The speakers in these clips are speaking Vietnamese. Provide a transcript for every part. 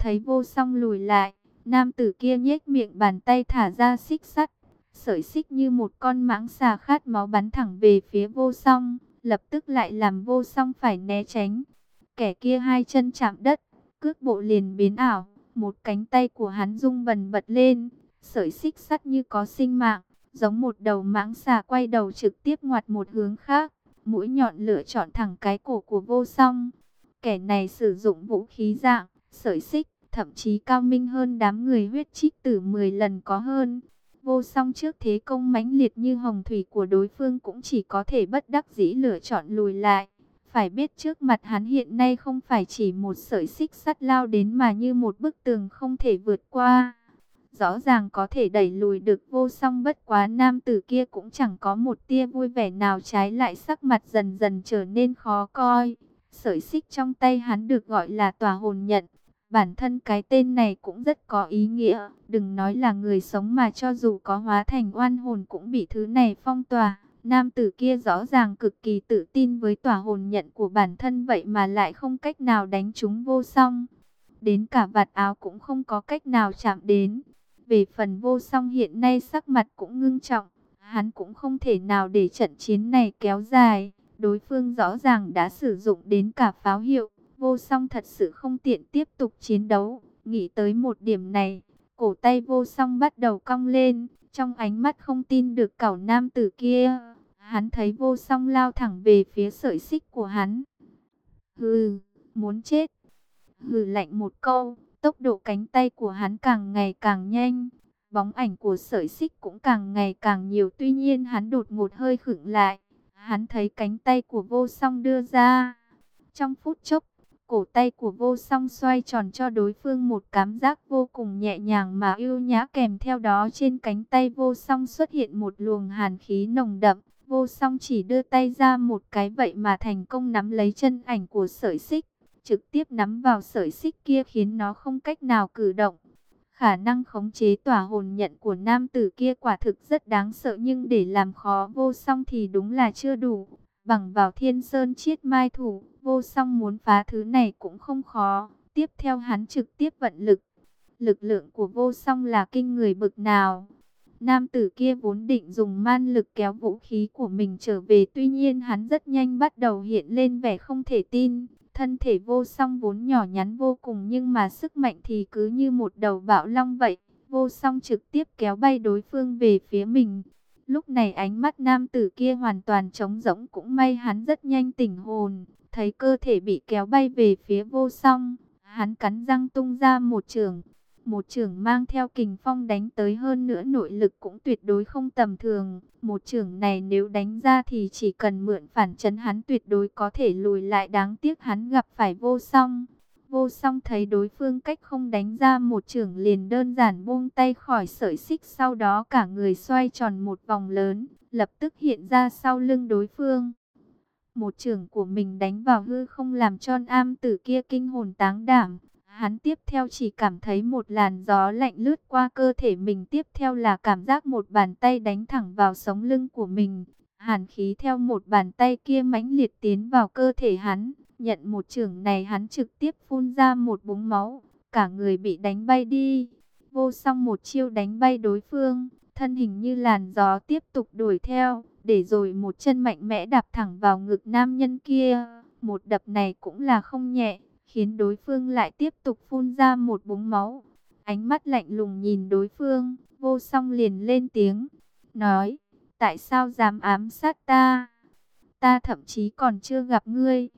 Thấy vô song lùi lại, nam tử kia nhếch miệng bàn tay thả ra xích sắt. Sợi xích như một con mãng xà khát máu bắn thẳng về phía vô song, lập tức lại làm vô song phải né tránh. Kẻ kia hai chân chạm đất, cước bộ liền biến ảo, một cánh tay của hắn rung bần bật lên, sợi xích sắt như có sinh mạng, giống một đầu mãng xà quay đầu trực tiếp ngoặt một hướng khác, mũi nhọn lựa chọn thẳng cái cổ của vô song. Kẻ này sử dụng vũ khí dạng, sợi xích, thậm chí cao minh hơn đám người huyết trích tử 10 lần có hơn. Vô song trước thế công mãnh liệt như hồng thủy của đối phương cũng chỉ có thể bất đắc dĩ lựa chọn lùi lại. Phải biết trước mặt hắn hiện nay không phải chỉ một sợi xích sắt lao đến mà như một bức tường không thể vượt qua. Rõ ràng có thể đẩy lùi được vô song bất quá nam tử kia cũng chẳng có một tia vui vẻ nào trái lại sắc mặt dần dần trở nên khó coi. Sợi xích trong tay hắn được gọi là tòa hồn nhận. Bản thân cái tên này cũng rất có ý nghĩa. Đừng nói là người sống mà cho dù có hóa thành oan hồn cũng bị thứ này phong tỏa. Nam tử kia rõ ràng cực kỳ tự tin với tòa hồn nhận của bản thân vậy mà lại không cách nào đánh chúng vô song. Đến cả vạt áo cũng không có cách nào chạm đến. Về phần vô song hiện nay sắc mặt cũng ngưng trọng. Hắn cũng không thể nào để trận chiến này kéo dài. Đối phương rõ ràng đã sử dụng đến cả pháo hiệu. Vô song thật sự không tiện tiếp tục chiến đấu. Nghĩ tới một điểm này, cổ tay vô song bắt đầu cong lên. Trong ánh mắt không tin được cảo nam tử kia, hắn thấy vô song lao thẳng về phía sợi xích của hắn. Hừ, muốn chết. Hừ lạnh một câu, tốc độ cánh tay của hắn càng ngày càng nhanh. Bóng ảnh của sợi xích cũng càng ngày càng nhiều tuy nhiên hắn đột ngột hơi khựng lại. Hắn thấy cánh tay của vô song đưa ra. Trong phút chốc, cổ tay của vô song xoay tròn cho đối phương một cảm giác vô cùng nhẹ nhàng mà yêu nhã kèm theo đó trên cánh tay vô song xuất hiện một luồng hàn khí nồng đậm. Vô song chỉ đưa tay ra một cái vậy mà thành công nắm lấy chân ảnh của sợi xích. Trực tiếp nắm vào sợi xích kia khiến nó không cách nào cử động. Khả năng khống chế tỏa hồn nhận của nam tử kia quả thực rất đáng sợ nhưng để làm khó vô song thì đúng là chưa đủ. Bằng vào thiên sơn chiết mai thủ, vô song muốn phá thứ này cũng không khó. Tiếp theo hắn trực tiếp vận lực. Lực lượng của vô song là kinh người bực nào. Nam tử kia vốn định dùng man lực kéo vũ khí của mình trở về, tuy nhiên hắn rất nhanh bắt đầu hiện lên vẻ không thể tin. Thân thể vô song vốn nhỏ nhắn vô cùng nhưng mà sức mạnh thì cứ như một đầu bạo long vậy. Vô song trực tiếp kéo bay đối phương về phía mình. Lúc này ánh mắt nam tử kia hoàn toàn trống rỗng, cũng may hắn rất nhanh tỉnh hồn. Thấy cơ thể bị kéo bay về phía vô song. Hắn cắn răng tung ra một trường. Một trường mang theo kình phong đánh tới hơn nữa nội lực cũng tuyệt đối không tầm thường. Một trường này nếu đánh ra thì chỉ cần mượn phản chấn hắn tuyệt đối có thể lùi lại đáng tiếc hắn gặp phải vô song. Vô song thấy đối phương cách không đánh ra một trường liền đơn giản buông tay khỏi sợi xích sau đó cả người xoay tròn một vòng lớn, lập tức hiện ra sau lưng đối phương. Một trường của mình đánh vào hư không làm cho am tử kia kinh hồn táng đảm. Hắn tiếp theo chỉ cảm thấy một làn gió lạnh lướt qua cơ thể mình. Tiếp theo là cảm giác một bàn tay đánh thẳng vào sống lưng của mình. Hàn khí theo một bàn tay kia mãnh liệt tiến vào cơ thể hắn. Nhận một trường này hắn trực tiếp phun ra một búng máu. Cả người bị đánh bay đi. Vô song một chiêu đánh bay đối phương. Thân hình như làn gió tiếp tục đuổi theo. Để rồi một chân mạnh mẽ đạp thẳng vào ngực nam nhân kia. Một đập này cũng là không nhẹ khiến đối phương lại tiếp tục phun ra một búng máu. Ánh mắt lạnh lùng nhìn đối phương, vô song liền lên tiếng, nói, tại sao dám ám sát ta? Ta thậm chí còn chưa gặp ngươi.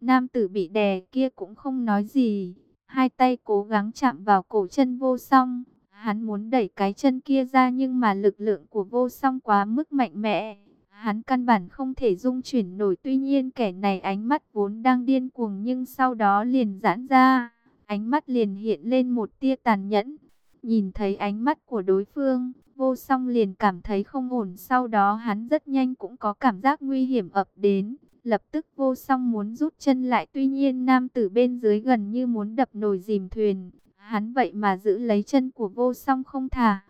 Nam tử bị đè kia cũng không nói gì, hai tay cố gắng chạm vào cổ chân vô song. Hắn muốn đẩy cái chân kia ra nhưng mà lực lượng của vô song quá mức mạnh mẽ Hắn căn bản không thể dung chuyển nổi tuy nhiên kẻ này ánh mắt vốn đang điên cuồng nhưng sau đó liền giãn ra. Ánh mắt liền hiện lên một tia tàn nhẫn. Nhìn thấy ánh mắt của đối phương, vô song liền cảm thấy không ổn. Sau đó hắn rất nhanh cũng có cảm giác nguy hiểm ập đến. Lập tức vô song muốn rút chân lại tuy nhiên nam tử bên dưới gần như muốn đập nồi dìm thuyền. Hắn vậy mà giữ lấy chân của vô song không thả.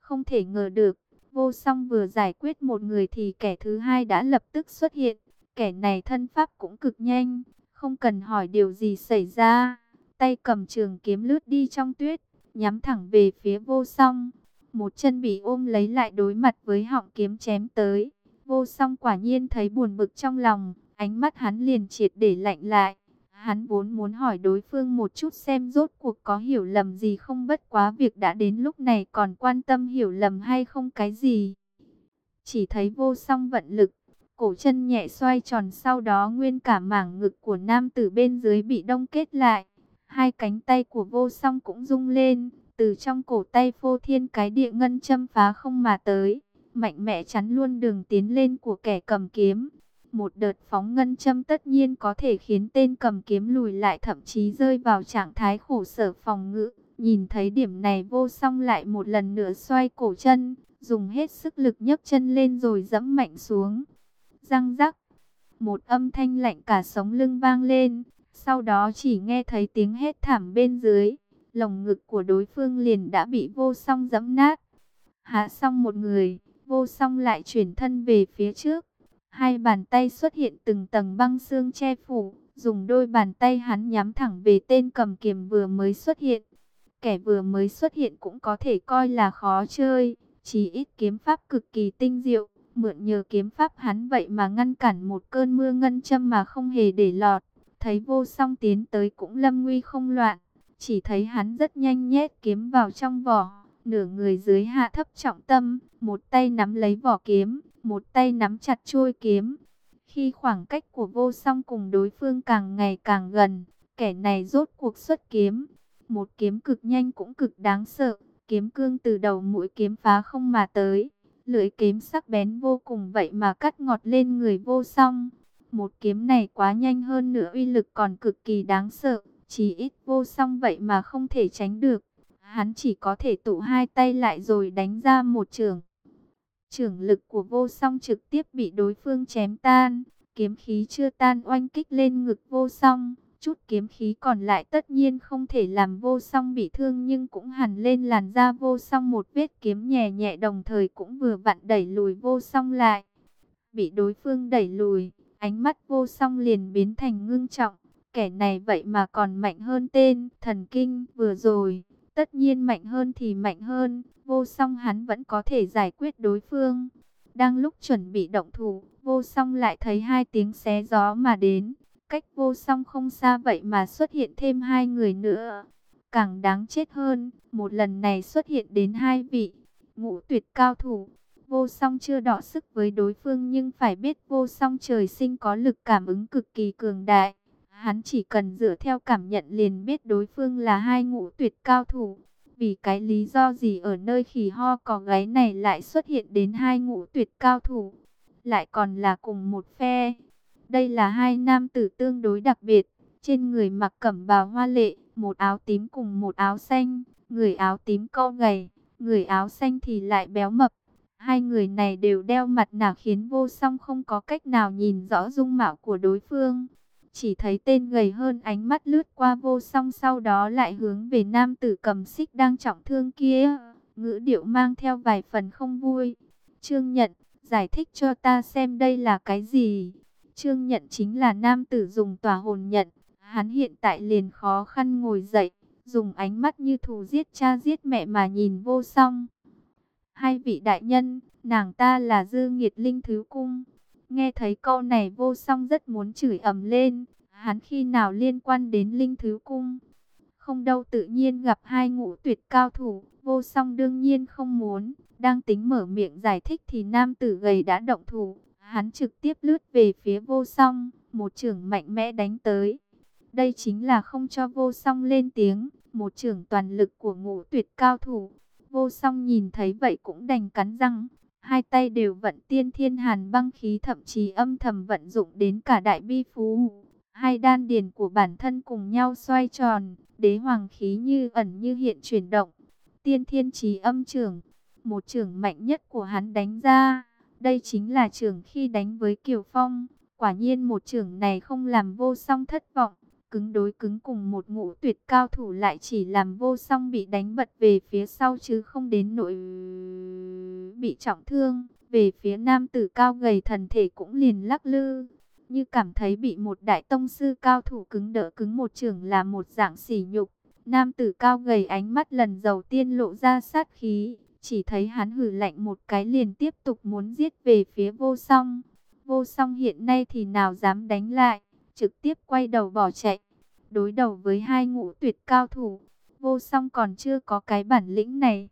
Không thể ngờ được, Vô song vừa giải quyết một người thì kẻ thứ hai đã lập tức xuất hiện. Kẻ này thân pháp cũng cực nhanh, không cần hỏi điều gì xảy ra. tay cầm trường kiếm lướt đi trong tuyết, nhắm thẳng về phía vô song. Một chân bị ôm lấy lại đối mặt với họng kiếm chém tới. Vô song quả nhiên thấy buồn bực trong lòng, ánh mắt hắn liền triệt để lạnh lại. Hắn vốn muốn hỏi đối phương một chút xem rốt cuộc có hiểu lầm gì không bất quá việc đã đến lúc này còn quan tâm hiểu lầm hay không cái gì. Chỉ thấy vô song vận lực, cổ chân nhẹ xoay tròn sau đó nguyên cả mảng ngực của nam tử bên dưới bị đông kết lại. Hai cánh tay của vô song cũng rung lên, từ trong cổ tay phô thiên cái địa ngân châm phá không mà tới, mạnh mẽ chắn luôn đường tiến lên của kẻ cầm kiếm. Một đợt phóng ngân châm tất nhiên có thể khiến tên cầm kiếm lùi lại thậm chí rơi vào trạng thái khổ sở phòng ngự. Nhìn thấy điểm này vô song lại một lần nữa xoay cổ chân, dùng hết sức lực nhấc chân lên rồi dẫm mạnh xuống. Răng rắc, một âm thanh lạnh cả sống lưng vang lên, sau đó chỉ nghe thấy tiếng hét thảm bên dưới, lồng ngực của đối phương liền đã bị vô song dẫm nát. Hạ xong một người, vô song lại chuyển thân về phía trước. Hai bàn tay xuất hiện từng tầng băng xương che phủ, dùng đôi bàn tay hắn nhắm thẳng về tên cầm kiềm vừa mới xuất hiện. Kẻ vừa mới xuất hiện cũng có thể coi là khó chơi, chỉ ít kiếm pháp cực kỳ tinh diệu, mượn nhờ kiếm pháp hắn vậy mà ngăn cản một cơn mưa ngân châm mà không hề để lọt. Thấy vô song tiến tới cũng lâm nguy không loạn, chỉ thấy hắn rất nhanh nhét kiếm vào trong vỏ, nửa người dưới hạ thấp trọng tâm, một tay nắm lấy vỏ kiếm, một tay nắm chặt chuôi kiếm. Khi khoảng cách của vô song cùng đối phương càng ngày càng gần, kẻ này rốt cuộc xuất kiếm. Một kiếm cực nhanh cũng cực đáng sợ, kiếm cương từ đầu mũi kiếm phá không mà tới. Lưỡi kiếm sắc bén vô cùng vậy mà cắt ngọt lên người vô song. Một kiếm này quá nhanh hơn nữa uy lực còn cực kỳ đáng sợ, chỉ ít vô song vậy mà không thể tránh được. Hắn chỉ có thể tụ hai tay lại rồi đánh ra một trường trưởng lực của vô song trực tiếp bị đối phương chém tan, kiếm khí chưa tan oanh kích lên ngực vô song. Chút kiếm khí còn lại tất nhiên không thể làm vô song bị thương nhưng cũng hẳn lên làn da vô song một vết kiếm nhẹ nhẹ đồng thời cũng vừa vặn đẩy lùi vô song lại. Bị đối phương đẩy lùi, ánh mắt vô song liền biến thành ngưng trọng. Kẻ này vậy mà còn mạnh hơn tên thần kinh vừa rồi. Tất nhiên mạnh hơn thì mạnh hơn, vô song hắn vẫn có thể giải quyết đối phương. Đang lúc chuẩn bị động thủ, vô song lại thấy hai tiếng xé gió mà đến. Cách vô song không xa vậy mà xuất hiện thêm hai người nữa. Càng đáng chết hơn, một lần này xuất hiện đến hai vị, ngũ tuyệt cao thủ. Vô song chưa đọ sức với đối phương nhưng phải biết vô song trời sinh có lực cảm ứng cực kỳ cường đại. Hắn chỉ cần dựa theo cảm nhận liền biết đối phương là hai ngũ tuyệt cao thủ. Vì cái lý do gì ở nơi khỉ ho có gáy này lại xuất hiện đến hai ngũ tuyệt cao thủ. Lại còn là cùng một phe. Đây là hai nam tử tương đối đặc biệt. Trên người mặc cẩm bào hoa lệ, một áo tím cùng một áo xanh. Người áo tím co gầy, người áo xanh thì lại béo mập. Hai người này đều đeo mặt nạ khiến vô song không có cách nào nhìn rõ dung mạo của đối phương. Chỉ thấy tên gầy hơn ánh mắt lướt qua vô song sau đó lại hướng về nam tử cầm xích đang trọng thương kia. Ngữ điệu mang theo vài phần không vui. Trương nhận, giải thích cho ta xem đây là cái gì. Trương nhận chính là nam tử dùng tòa hồn nhận. Hắn hiện tại liền khó khăn ngồi dậy, dùng ánh mắt như thù giết cha giết mẹ mà nhìn vô song. Hai vị đại nhân, nàng ta là dư nghiệt linh thứ cung. Nghe thấy câu này vô song rất muốn chửi ầm lên. Hắn khi nào liên quan đến linh thứ cung? Không đâu, tự nhiên gặp hai ngũ tuyệt cao thủ. Vô song đương nhiên không muốn. Đang tính mở miệng giải thích thì nam tử gầy đã động thủ. Hắn trực tiếp lướt về phía vô song. Một trưởng mạnh mẽ đánh tới. Đây chính là không cho vô song lên tiếng. Một trưởng toàn lực của ngũ tuyệt cao thủ. Vô song nhìn thấy vậy cũng đành cắn răng. Hai tay đều vận tiên thiên hàn băng khí thậm chí âm thầm vận dụng đến cả đại bi phú. Hai đan điền của bản thân cùng nhau xoay tròn, đế hoàng khí như ẩn như hiện chuyển động. Tiên thiên trí âm trưởng, một trưởng mạnh nhất của hắn đánh ra. Đây chính là trưởng khi đánh với Kiều Phong. Quả nhiên một trưởng này không làm vô song thất vọng cứng đối cứng cùng một ngũ tuyệt cao thủ lại chỉ làm vô song bị đánh bật về phía sau chứ không đến nỗi bị trọng thương. Về phía nam tử cao gầy thần thể cũng liền lắc lư. như cảm thấy bị một đại tông sư cao thủ cứng đỡ cứng một trường là một dạng sỉ nhục. Nam tử cao gầy ánh mắt lần đầu tiên lộ ra sát khí, chỉ thấy hắn hử lạnh một cái liền tiếp tục muốn giết về phía vô song. Vô song hiện nay thì nào dám đánh lại, trực tiếp quay đầu bỏ chạy. Đối đầu với hai ngũ tuyệt cao thủ, vô song còn chưa có cái bản lĩnh này.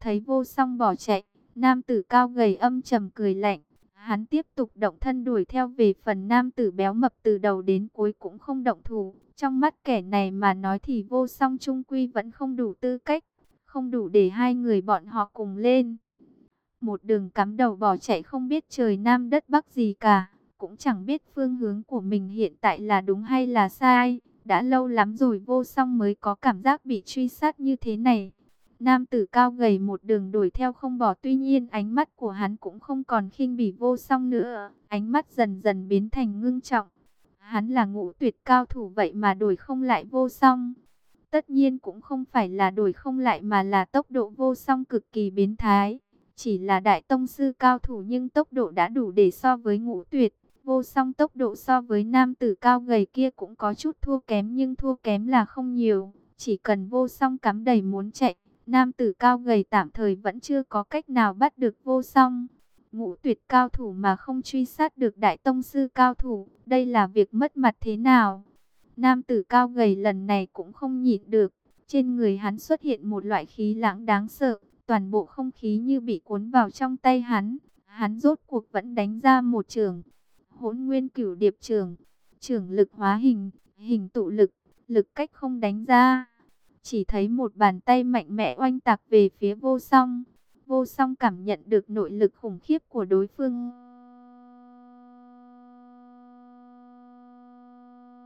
Thấy vô song bỏ chạy, nam tử cao gầy âm trầm cười lạnh. Hắn tiếp tục động thân đuổi theo về phần nam tử béo mập từ đầu đến cuối cũng không động thủ. Trong mắt kẻ này mà nói thì vô song trung quy vẫn không đủ tư cách, không đủ để hai người bọn họ cùng lên. Một đường cắm đầu bỏ chạy không biết trời nam đất bắc gì cả, cũng chẳng biết phương hướng của mình hiện tại là đúng hay là sai. Đã lâu lắm rồi vô song mới có cảm giác bị truy sát như thế này. Nam tử cao gầy một đường đuổi theo không bỏ, tuy nhiên ánh mắt của hắn cũng không còn khinh bỉ vô song nữa. Ánh mắt dần dần biến thành ngưng trọng. Hắn là ngũ tuyệt cao thủ vậy mà đuổi không lại vô song. Tất nhiên cũng không phải là đuổi không lại mà là tốc độ vô song cực kỳ biến thái. Chỉ là đại tông sư cao thủ nhưng tốc độ đã đủ để so với ngũ tuyệt. Vô song tốc độ so với nam tử cao gầy kia cũng có chút thua kém nhưng thua kém là không nhiều. Chỉ cần vô song cắm đầy muốn chạy, nam tử cao gầy tạm thời vẫn chưa có cách nào bắt được vô song. Ngũ tuyệt cao thủ mà không truy sát được đại tông sư cao thủ, đây là việc mất mặt thế nào? Nam tử cao gầy lần này cũng không nhịn được, trên người hắn xuất hiện một loại khí lãng đáng sợ, toàn bộ không khí như bị cuốn vào trong tay hắn. Hắn rốt cuộc vẫn đánh ra một trường, hỗn nguyên cửu điệp trường, trường lực hóa hình, hình tụ lực, lực cách không đánh ra. Chỉ thấy một bàn tay mạnh mẽ oanh tạc về phía vô song. Vô song cảm nhận được nội lực khủng khiếp của đối phương.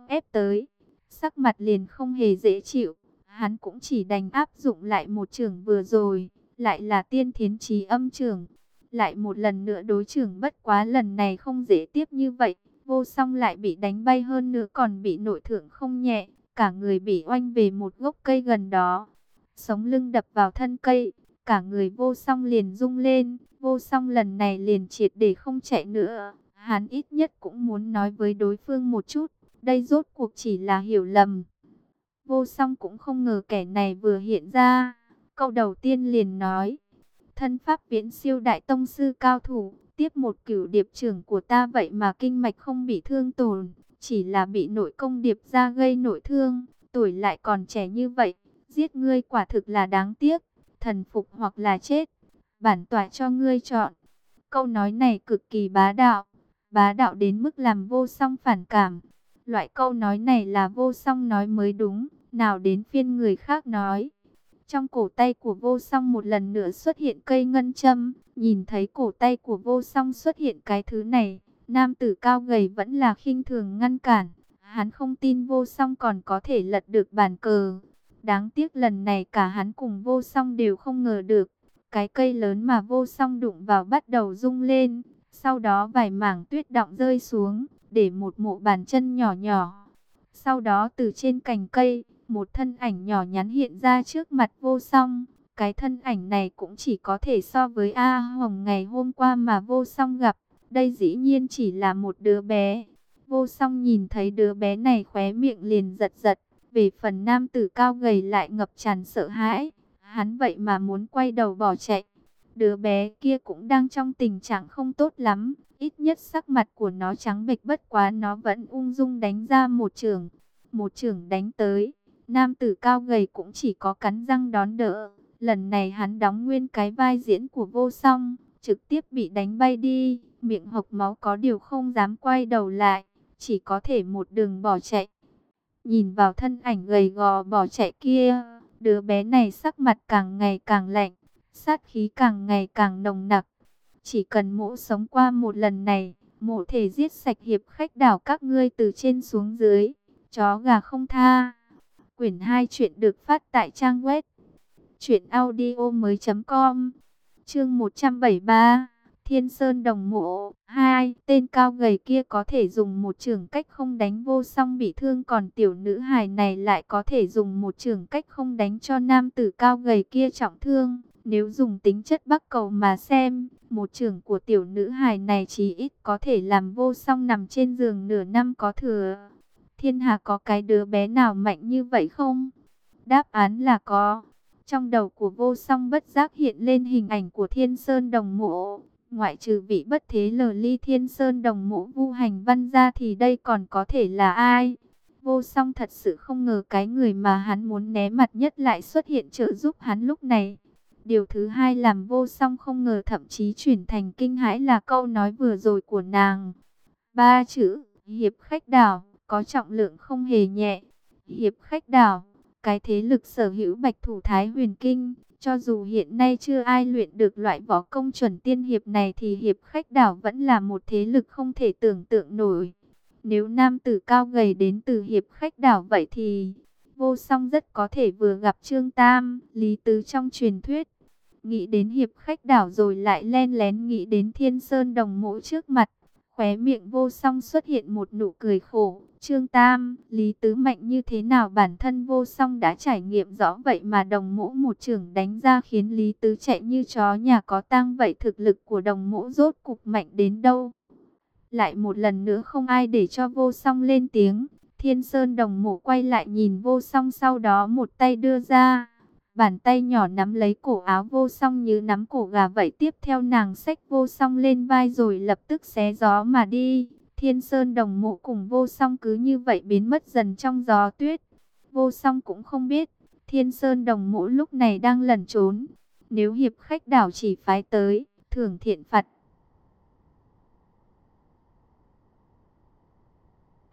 Ép tới, sắc mặt liền không hề dễ chịu. Hắn cũng chỉ đành áp dụng lại một trường vừa rồi, lại là tiên thiến trí âm trường. Lại một lần nữa đối trưởng bất quá lần này không dễ tiếp như vậy. Vô song lại bị đánh bay hơn nữa còn bị nội thượng không nhẹ. Cả người bị oanh về một gốc cây gần đó. Sống lưng đập vào thân cây. Cả người vô song liền rung lên. Vô song lần này liền triệt để không chạy nữa. Hắn ít nhất cũng muốn nói với đối phương một chút. Đây rốt cuộc chỉ là hiểu lầm. Vô song cũng không ngờ kẻ này vừa hiện ra. Câu đầu tiên liền nói thân pháp viễn siêu đại tông sư cao thủ, tiếp một cửu điệp trưởng của ta vậy mà kinh mạch không bị thương tổn, chỉ là bị nội công điệp ra gây nội thương, tuổi lại còn trẻ như vậy, giết ngươi quả thực là đáng tiếc, thần phục hoặc là chết, bản tỏa cho ngươi chọn. Câu nói này cực kỳ bá đạo, bá đạo đến mức làm vô song phản cảm. Loại câu nói này là vô song nói mới đúng, nào đến phiên người khác nói. Trong cổ tay của vô song một lần nữa xuất hiện cây ngân châm, nhìn thấy cổ tay của vô song xuất hiện cái thứ này, nam tử cao gầy vẫn là khinh thường ngăn cản. Hắn không tin vô song còn có thể lật được bàn cờ. Đáng tiếc lần này cả hắn cùng vô song đều không ngờ được. Cái cây lớn mà vô song đụng vào bắt đầu rung lên. Sau đó vài mảng tuyết động rơi xuống, để một mộ bàn chân nhỏ nhỏ. Sau đó từ trên cành cây, một thân ảnh nhỏ nhắn hiện ra trước mặt vô song. Cái thân ảnh này cũng chỉ có thể so với A Hồng ngày hôm qua mà vô song gặp. Đây dĩ nhiên chỉ là một đứa bé. Vô song nhìn thấy đứa bé này khóe miệng liền giật giật. Về phần nam tử cao gầy lại ngập tràn sợ hãi. Hắn vậy mà muốn quay đầu bỏ chạy. Đứa bé kia cũng đang trong tình trạng không tốt lắm. Ít nhất sắc mặt của nó trắng bệch bất quá nó vẫn ung dung đánh ra một trường. Một trường đánh tới. Nam tử cao gầy cũng chỉ có cắn răng đón đỡ. Lần này hắn đóng nguyên cái vai diễn của vô song, trực tiếp bị đánh bay đi, miệng hộc máu có điều không dám quay đầu lại, chỉ có thể một đường bỏ chạy. Nhìn vào thân ảnh gầy gò bỏ chạy kia, đứa bé này sắc mặt càng ngày càng lạnh, sát khí càng ngày càng nồng nặc. Chỉ cần mỗ sống qua một lần này, mỗ thể giết sạch hiệp khách đảo các ngươi từ trên xuống dưới, chó gà không tha. Quyển 2 chuyện được phát tại trang web truyệnaudiomoi.com. Chương 173. Thiên Sơn Đồng Mộ 2. Tên cao gầy kia có thể dùng một trường cách không đánh vô song bị thương còn tiểu nữ hài này lại có thể dùng một trường cách không đánh cho nam tử cao gầy kia trọng thương. Nếu dùng tính chất bắc cầu mà xem, một trường của tiểu nữ hài này chỉ ít có thể làm vô song nằm trên giường nửa năm có thừa. Thiên hạ có cái đứa bé nào mạnh như vậy không? Đáp án là có. Trong đầu của vô song bất giác hiện lên hình ảnh của thiên sơn đồng mộ. Ngoại trừ vị bất thế lờ ly thiên sơn đồng mộ vu hành văn ra thì đây còn có thể là ai? Vô song thật sự không ngờ cái người mà hắn muốn né mặt nhất lại xuất hiện trợ giúp hắn lúc này. Điều thứ hai làm vô song không ngờ thậm chí chuyển thành kinh hãi là câu nói vừa rồi của nàng. Ba chữ, hiệp khách đảo, có trọng lượng không hề nhẹ. Hiệp khách đảo, cái thế lực sở hữu bạch thủ thái huyền kinh. Cho dù hiện nay chưa ai luyện được loại võ công chuẩn tiên hiệp này thì hiệp khách đảo vẫn là một thế lực không thể tưởng tượng nổi. Nếu nam tử cao gầy đến từ hiệp khách đảo vậy thì vô song rất có thể vừa gặp Trương Tam, Lý Tứ trong truyền thuyết. Nghĩ đến hiệp khách đảo rồi lại len lén nghĩ đến thiên sơn đồng mộ trước mặt. Khóe miệng vô song xuất hiện một nụ cười khổ. Trương Tam, Lý Tứ Mạnh như thế nào bản thân vô song đã trải nghiệm rõ vậy mà đồng mũ một trưởng đánh ra khiến Lý Tứ chạy như chó nhà có tang vậy thực lực của đồng mũ rốt cục mạnh đến đâu. Lại một lần nữa không ai để cho vô song lên tiếng. Thiên Sơn đồng mũ quay lại nhìn vô song sau đó một tay đưa ra. Bàn tay nhỏ nắm lấy cổ áo vô song như nắm cổ gà vậy tiếp theo nàng xách vô song lên vai rồi lập tức xé gió mà đi. Thiên Sơn đồng mộ cùng vô song cứ như vậy biến mất dần trong gió tuyết. Vô song cũng không biết, Thiên Sơn đồng mộ lúc này đang lẩn trốn. Nếu hiệp khách đảo chỉ phái tới, thưởng thiện phạt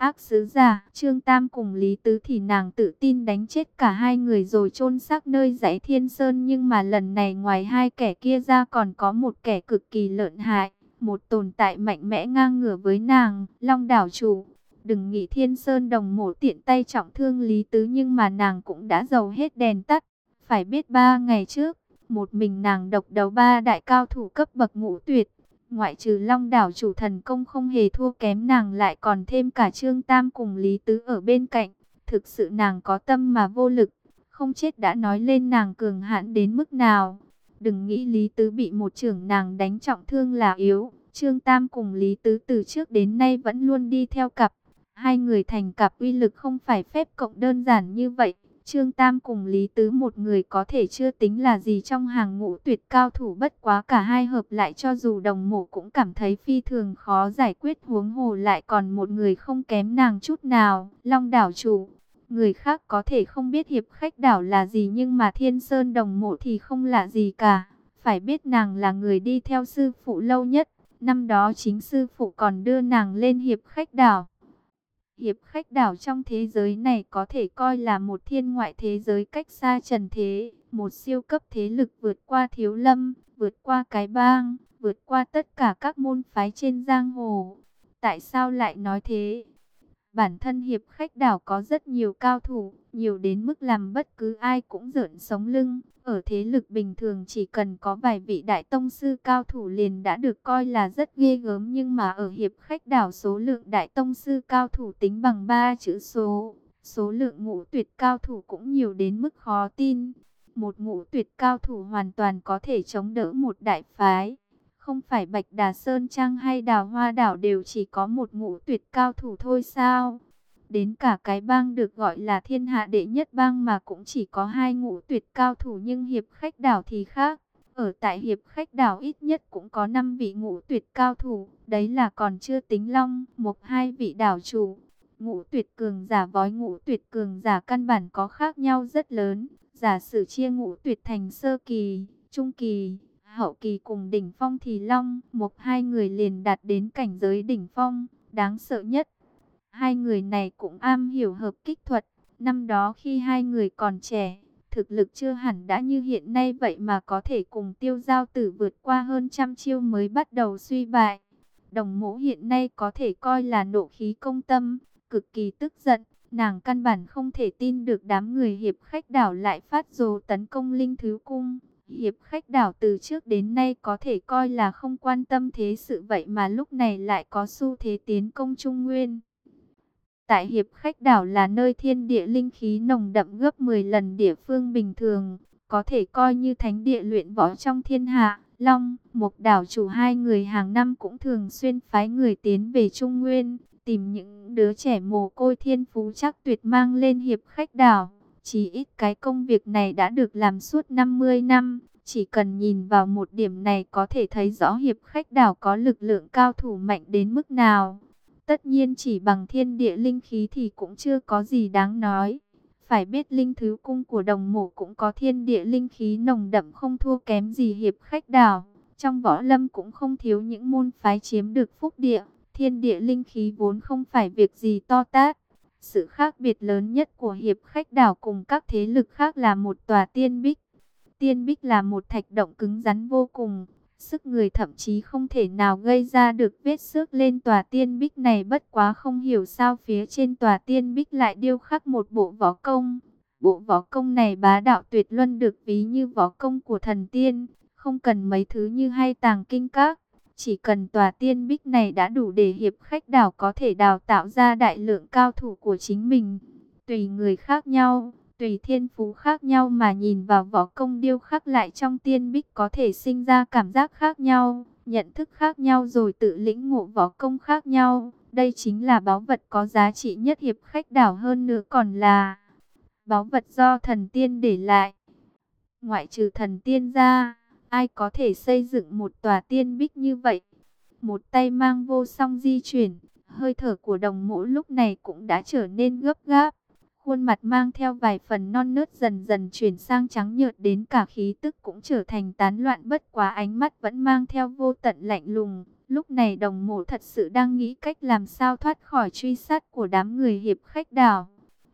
ác sứ giả, Trương Tam cùng Lý Tứ thì nàng tự tin đánh chết cả hai người rồi chôn xác nơi dãy Thiên Sơn nhưng mà lần này ngoài hai kẻ kia ra còn có một kẻ cực kỳ lợn hại, một tồn tại mạnh mẽ ngang ngửa với nàng, Long đảo chủ. Đừng nghĩ Thiên Sơn đồng mổ tiện tay trọng thương Lý Tứ nhưng mà nàng cũng đã dầu hết đèn tắt. Phải biết ba ngày trước, một mình nàng độc đấu ba đại cao thủ cấp bậc ngũ tuyệt, Ngoại trừ long đảo chủ thần công không hề thua kém nàng lại còn thêm cả Trương Tam cùng Lý Tứ ở bên cạnh. Thực sự nàng có tâm mà vô lực, không chết đã nói lên nàng cường hãn đến mức nào. Đừng nghĩ Lý Tứ bị một trưởng nàng đánh trọng thương là yếu. Trương Tam cùng Lý Tứ từ trước đến nay vẫn luôn đi theo cặp. Hai người thành cặp uy lực không phải phép cộng đơn giản như vậy. Trương Tam cùng Lý Tứ một người có thể chưa tính là gì trong hàng ngũ tuyệt cao thủ bất quá cả hai hợp lại cho dù đồng mộ cũng cảm thấy phi thường khó giải quyết huống hồ lại còn một người không kém nàng chút nào, Long đảo chủ. Người khác có thể không biết hiệp khách đảo là gì nhưng mà thiên sơn đồng mộ thì không là gì cả. Phải biết nàng là người đi theo sư phụ lâu nhất, năm đó chính sư phụ còn đưa nàng lên hiệp khách đảo. Hiệp khách đảo trong thế giới này có thể coi là một thiên ngoại thế giới cách xa trần thế, một siêu cấp thế lực vượt qua thiếu lâm, vượt qua cái bang, vượt qua tất cả các môn phái trên giang hồ. Tại sao lại nói thế? Bản thân hiệp khách đảo có rất nhiều cao thủ, nhiều đến mức làm bất cứ ai cũng rợn sống lưng. Ở thế lực bình thường chỉ cần có vài vị đại tông sư cao thủ liền đã được coi là rất ghê gớm. Nhưng mà ở hiệp khách đảo số lượng đại tông sư cao thủ tính bằng 3 chữ số. Số lượng ngũ tuyệt cao thủ cũng nhiều đến mức khó tin. Một ngũ tuyệt cao thủ hoàn toàn có thể chống đỡ một đại phái. Không phải Bạch Đà Sơn, Trang hay Đào Hoa Đảo đều chỉ có một ngũ tuyệt cao thủ thôi sao? Đến cả cái bang được gọi là thiên hạ đệ nhất bang mà cũng chỉ có hai ngũ tuyệt cao thủ nhưng hiệp khách đảo thì khác. Ở tại hiệp khách đảo ít nhất cũng có 5 vị ngũ tuyệt cao thủ, đấy là còn chưa tính long, một hai vị đảo chủ. Ngũ tuyệt cường giả vói ngũ tuyệt cường giả căn bản có khác nhau rất lớn. Giả sử chia ngũ tuyệt thành sơ kỳ, trung kỳ, hậu kỳ cùng đỉnh phong thì long, một hai người liền đạt đến cảnh giới đỉnh phong, đáng sợ nhất. Hai người này cũng am hiểu hợp kích thuật. Năm đó khi hai người còn trẻ, thực lực chưa hẳn đã như hiện nay vậy mà có thể cùng tiêu giao tử vượt qua hơn trăm chiêu mới bắt đầu suy bại. Đồng mũ hiện nay có thể coi là nộ khí công tâm, cực kỳ tức giận. Nàng căn bản không thể tin được đám người hiệp khách đảo lại phát dồ tấn công linh thứ cung. Hiệp khách đảo từ trước đến nay có thể coi là không quan tâm thế sự vậy mà lúc này lại có xu thế tiến công Trung Nguyên. Tại hiệp khách đảo là nơi thiên địa linh khí nồng đậm gấp 10 lần địa phương bình thường, có thể coi như thánh địa luyện võ trong thiên hạ. Long, một đảo chủ hai người hàng năm cũng thường xuyên phái người tiến về Trung Nguyên, tìm những đứa trẻ mồ côi thiên phú chắc tuyệt mang lên hiệp khách đảo. Chỉ ít cái công việc này đã được làm suốt 50 năm, chỉ cần nhìn vào một điểm này có thể thấy rõ hiệp khách đảo có lực lượng cao thủ mạnh đến mức nào. Tất nhiên chỉ bằng thiên địa linh khí thì cũng chưa có gì đáng nói. Phải biết linh thứ cung của đồng mộ cũng có thiên địa linh khí nồng đậm không thua kém gì hiệp khách đảo. Trong võ lâm cũng không thiếu những môn phái chiếm được phúc địa. Thiên địa linh khí vốn không phải việc gì to tát. Sự khác biệt lớn nhất của hiệp khách đảo cùng các thế lực khác là một tòa tiên bích. Tiên bích là một thạch động cứng rắn vô cùng. Sức người thậm chí không thể nào gây ra được vết xước lên tòa tiên bích này bất quá không hiểu sao phía trên tòa tiên bích lại điêu khắc một bộ võ công. Bộ võ công này bá đạo tuyệt luân được ví như võ công của thần tiên, không cần mấy thứ như hay tàng kinh các. Chỉ cần tòa tiên bích này đã đủ để hiệp khách đảo có thể đào tạo ra đại lượng cao thủ của chính mình. Tùy người khác nhau, tùy thiên phú khác nhau mà nhìn vào võ công điêu khắc lại trong tiên bích có thể sinh ra cảm giác khác nhau, nhận thức khác nhau rồi tự lĩnh ngộ võ công khác nhau. Đây chính là báu vật có giá trị nhất hiệp khách đảo hơn nữa còn là báu vật do thần tiên để lại. Ngoại trừ thần tiên ra, ai có thể xây dựng một tòa tiên bích như vậy? Một tay mang vô song di chuyển, hơi thở của đồng mộ lúc này cũng đã trở nên gấp gáp. Khuôn mặt mang theo vài phần non nớt dần dần chuyển sang trắng nhợt đến cả khí tức cũng trở thành tán loạn bất quá ánh mắt vẫn mang theo vô tận lạnh lùng. Lúc này đồng mộ thật sự đang nghĩ cách làm sao thoát khỏi truy sát của đám người hiệp khách đảo.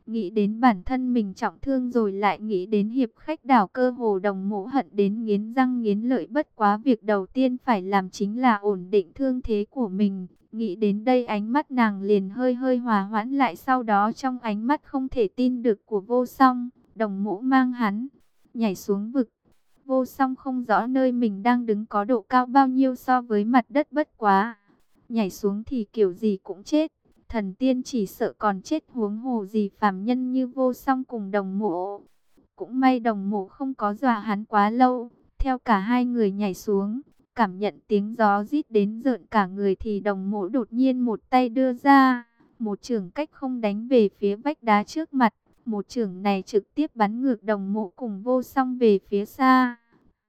Nghĩ đến bản thân mình trọng thương rồi lại nghĩ đến hiệp khách đảo cơ hồ đồng mộ hận đến nghiến răng nghiến lợi bất quá việc đầu tiên phải làm chính là ổn định thương thế của mình. Nghĩ đến đây ánh mắt nàng liền hơi hơi hòa hoãn lại sau đó trong ánh mắt không thể tin được của vô song, đồng mũ mang hắn, nhảy xuống vực. Vô song không rõ nơi mình đang đứng có độ cao bao nhiêu so với mặt đất bất quá. Nhảy xuống thì kiểu gì cũng chết. Thần tiên chỉ sợ còn chết huống hồ gì phàm nhân như vô song cùng đồng mộ. Cũng may đồng mộ không có dọa hắn quá lâu. Theo cả hai người nhảy xuống, cảm nhận tiếng gió rít đến rợn cả người thì đồng mộ đột nhiên một tay đưa ra. Một trường cách không đánh về phía vách đá trước mặt. Một trường này trực tiếp bắn ngược đồng mộ cùng vô song về phía xa.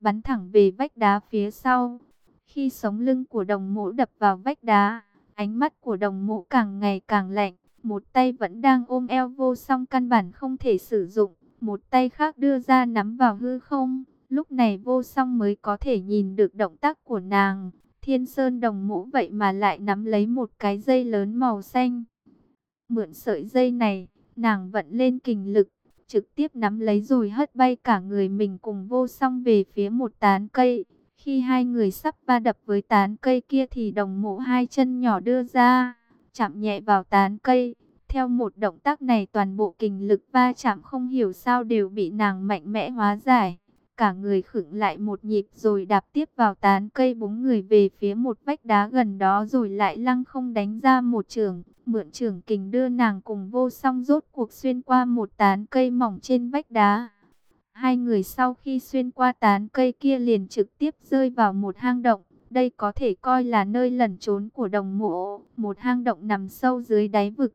Bắn thẳng về vách đá phía sau. Khi sống lưng của đồng mộ đập vào vách đá, ánh mắt của đồng mộ càng ngày càng lạnh. Một tay vẫn đang ôm eo vô song căn bản không thể sử dụng. Một tay khác đưa ra nắm vào hư không Lúc này vô song mới có thể nhìn được động tác của nàng. Thiên Sơn đồng mũ vậy mà lại nắm lấy một cái dây lớn màu xanh. Mượn sợi dây này, nàng vận lên kình lực, trực tiếp nắm lấy rồi hất bay cả người mình cùng vô song về phía một tán cây. Khi hai người sắp va đập với tán cây kia thì đồng mũ hai chân nhỏ đưa ra, chạm nhẹ vào tán cây. Theo một động tác này toàn bộ kình lực va chạm không hiểu sao đều bị nàng mạnh mẽ hóa giải cả người khựng lại một nhịp rồi đạp tiếp vào tán cây búng người về phía một vách đá gần đó rồi lại lăng không đánh ra một trường, mượn trường kình đưa nàng cùng vô song rốt cuộc xuyên qua một tán cây mỏng trên vách đá. Hai người sau khi xuyên qua tán cây kia liền trực tiếp rơi vào một hang động. Đây có thể coi là nơi lẩn trốn của đồng mộ, một hang động nằm sâu dưới đáy vực.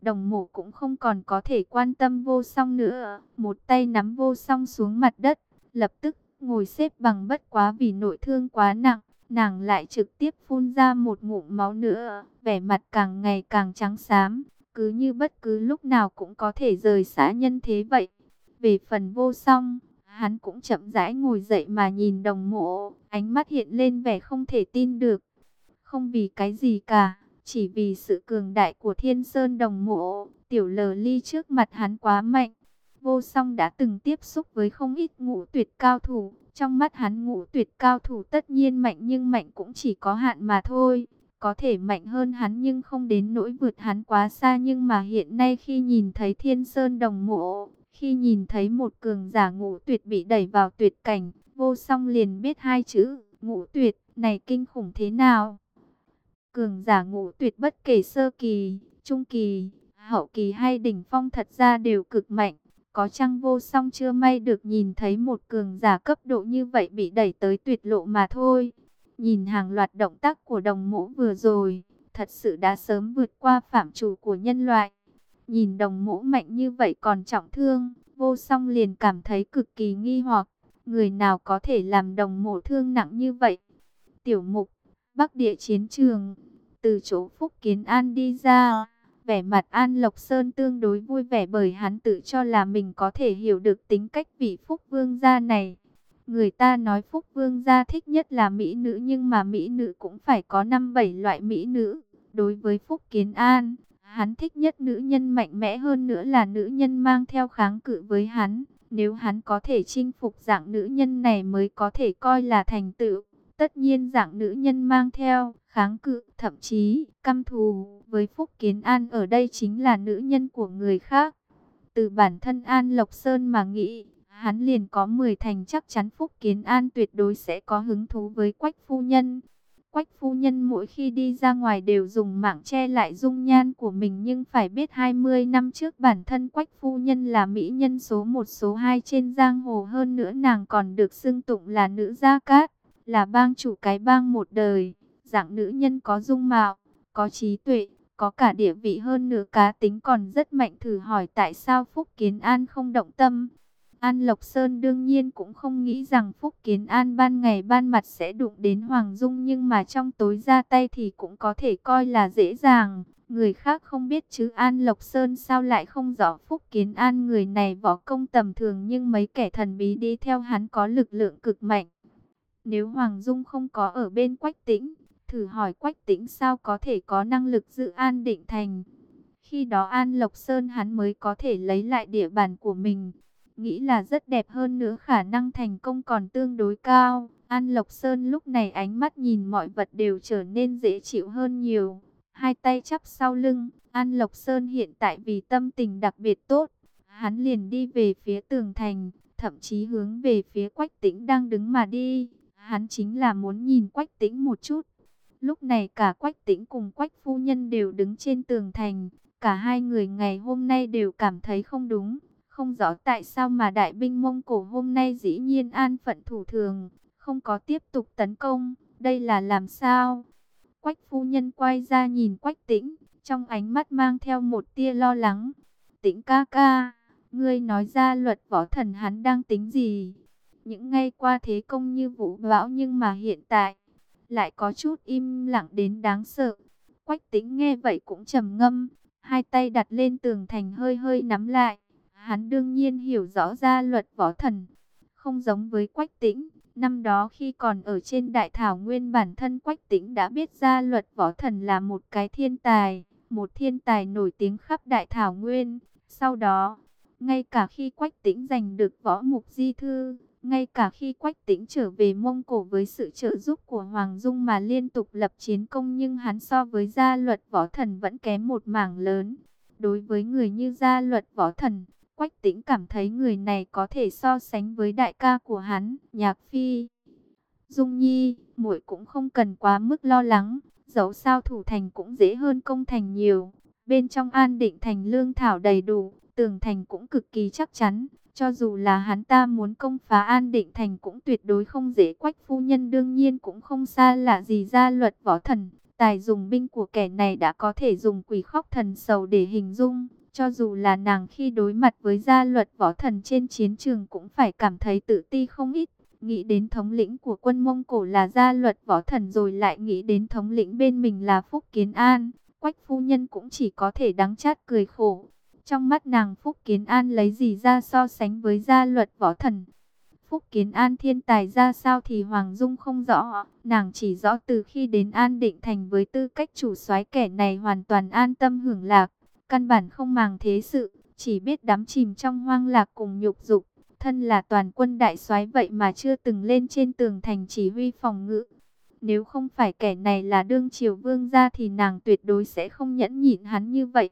Đồng mộ cũng không còn có thể quan tâm vô song nữa, một tay nắm vô song xuống mặt đất, lập tức ngồi xếp bằng bất quá vì nội thương quá nặng, nàng lại trực tiếp phun ra một ngụm máu nữa, vẻ mặt càng ngày càng trắng xám, cứ như bất cứ lúc nào cũng có thể rời xã nhân thế vậy. Về phần vô song, hắn cũng chậm rãi ngồi dậy mà nhìn đồng mộ, ánh mắt hiện lên vẻ không thể tin được. Không vì cái gì cả, chỉ vì sự cường đại của thiên sơn đồng mộ, tiểu lờ ly trước mặt hắn quá mạnh. Vô song đã từng tiếp xúc với không ít ngũ tuyệt cao thủ. Trong mắt hắn ngũ tuyệt cao thủ tất nhiên mạnh nhưng mạnh cũng chỉ có hạn mà thôi. Có thể mạnh hơn hắn nhưng không đến nỗi vượt hắn quá xa. Nhưng mà hiện nay khi nhìn thấy thiên sơn đồng mộ, khi nhìn thấy một cường giả ngũ tuyệt bị đẩy vào tuyệt cảnh, vô song liền biết hai chữ ngũ tuyệt này kinh khủng thế nào. Cường giả ngũ tuyệt bất kể sơ kỳ, trung kỳ, hậu kỳ hay đỉnh phong thật ra đều cực mạnh có chăng vô song chưa may được nhìn thấy một cường giả cấp độ như vậy bị đẩy tới tuyệt lộ mà thôi. Nhìn hàng loạt động tác của đồng mũ vừa rồi, thật sự đã sớm vượt qua phạm trù của nhân loại. Nhìn đồng mũ mạnh như vậy còn trọng thương, vô song liền cảm thấy cực kỳ nghi hoặc, người nào có thể làm đồng mộ thương nặng như vậy. Tiểu mục, bắc địa chiến trường, từ chỗ Phúc Kiến An đi ra, vẻ mặt An Lộc Sơn tương đối vui vẻ bởi hắn tự cho là mình có thể hiểu được tính cách vị Phúc Vương gia này. Người ta nói Phúc Vương gia thích nhất là mỹ nữ nhưng mà mỹ nữ cũng phải có 5-7 loại mỹ nữ. Đối với Phúc Kiến An, hắn thích nhất nữ nhân mạnh mẽ hơn nữa là nữ nhân mang theo kháng cự với hắn. Nếu hắn có thể chinh phục dạng nữ nhân này mới có thể coi là thành tựu. Tất nhiên dạng nữ nhân mang theo, kháng cự, thậm chí, căm thù với Phúc Kiến An ở đây chính là nữ nhân của người khác. Từ bản thân An Lộc Sơn mà nghĩ, hắn liền có 10 thành chắc chắn Phúc Kiến An tuyệt đối sẽ có hứng thú với Quách Phu Nhân. Quách Phu Nhân mỗi khi đi ra ngoài đều dùng mạng che lại dung nhan của mình nhưng phải biết 20 năm trước bản thân Quách Phu Nhân là mỹ nhân số 1 số 2 trên giang hồ hơn nữa nàng còn được xưng tụng là nữ gia cát, là bang chủ cái bang một đời, dạng nữ nhân có dung mạo, có trí tuệ, có cả địa vị hơn nữa cá tính còn rất mạnh thử hỏi tại sao Phúc Kiến An không động tâm. An Lộc Sơn đương nhiên cũng không nghĩ rằng Phúc Kiến An ban ngày ban mặt sẽ đụng đến Hoàng Dung nhưng mà trong tối ra tay thì cũng có thể coi là dễ dàng. Người khác không biết chứ An Lộc Sơn sao lại không rõ Phúc Kiến An người này võ công tầm thường nhưng mấy kẻ thần bí đi theo hắn có lực lượng cực mạnh. Nếu Hoàng Dung không có ở bên Quách Tĩnh, thử hỏi Quách Tĩnh sao có thể có năng lực giữ An Định Thành. Khi đó An Lộc Sơn hắn mới có thể lấy lại địa bàn của mình nghĩ là rất đẹp hơn nữa khả năng thành công còn tương đối cao. An Lộc Sơn lúc này ánh mắt nhìn mọi vật đều trở nên dễ chịu hơn nhiều. Hai tay chắp sau lưng, An Lộc Sơn hiện tại vì tâm tình đặc biệt tốt. Hắn liền đi về phía tường thành, thậm chí hướng về phía Quách Tĩnh đang đứng mà đi. Hắn chính là muốn nhìn Quách Tĩnh một chút. Lúc này cả Quách Tĩnh cùng Quách Phu Nhân đều đứng trên tường thành. Cả hai người ngày hôm nay đều cảm thấy không đúng. Không rõ tại sao mà đại binh Mông Cổ hôm nay dĩ nhiên an phận thủ thường, không có tiếp tục tấn công, đây là làm sao? Quách phu nhân quay ra nhìn Quách tĩnh, trong ánh mắt mang theo một tia lo lắng. Tĩnh ca ca, ngươi nói ra luật võ thần hắn đang tính gì? Những ngày qua thế công như vũ bão nhưng mà hiện tại, lại có chút im lặng đến đáng sợ. Quách tĩnh nghe vậy cũng trầm ngâm, hai tay đặt lên tường thành hơi hơi nắm lại. Hắn đương nhiên hiểu rõ ra luật võ thần, không giống với Quách Tĩnh. Năm đó khi còn ở trên đại thảo nguyên bản thân Quách Tĩnh đã biết ra luật võ thần là một cái thiên tài, một thiên tài nổi tiếng khắp đại thảo nguyên. Sau đó, ngay cả khi Quách Tĩnh giành được võ mục di thư, ngay cả khi Quách Tĩnh trở về Mông Cổ với sự trợ giúp của Hoàng Dung mà liên tục lập chiến công nhưng hắn so với gia luật võ thần vẫn kém một mảng lớn. Đối với người như gia luật võ thần, Quách tĩnh cảm thấy người này có thể so sánh với đại ca của hắn, Nhạc Phi. Dung Nhi, muội cũng không cần quá mức lo lắng, dẫu sao thủ thành cũng dễ hơn công thành nhiều. Bên trong an định thành lương thảo đầy đủ, tường thành cũng cực kỳ chắc chắn. Cho dù là hắn ta muốn công phá an định thành cũng tuyệt đối không dễ quách phu nhân, đương nhiên cũng không xa lạ gì ra luật võ thần. Tài dùng binh của kẻ này đã có thể dùng quỷ khóc thần sầu để hình dung. Cho dù là nàng khi đối mặt với gia luật võ thần trên chiến trường cũng phải cảm thấy tự ti không ít. Nghĩ đến thống lĩnh của quân Mông Cổ là gia luật võ thần rồi lại nghĩ đến thống lĩnh bên mình là Phúc Kiến An. Quách phu nhân cũng chỉ có thể đắng chát cười khổ. Trong mắt nàng Phúc Kiến An lấy gì ra so sánh với gia luật võ thần. Phúc Kiến An thiên tài ra sao thì Hoàng Dung không rõ. Nàng chỉ rõ từ khi đến An Định Thành với tư cách chủ soái kẻ này hoàn toàn an tâm hưởng lạc căn bản không màng thế sự, chỉ biết đắm chìm trong hoang lạc cùng nhục dục. Thân là toàn quân đại soái vậy mà chưa từng lên trên tường thành chỉ huy phòng ngự. Nếu không phải kẻ này là đương triều vương gia thì nàng tuyệt đối sẽ không nhẫn nhịn hắn như vậy.